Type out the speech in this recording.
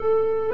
you.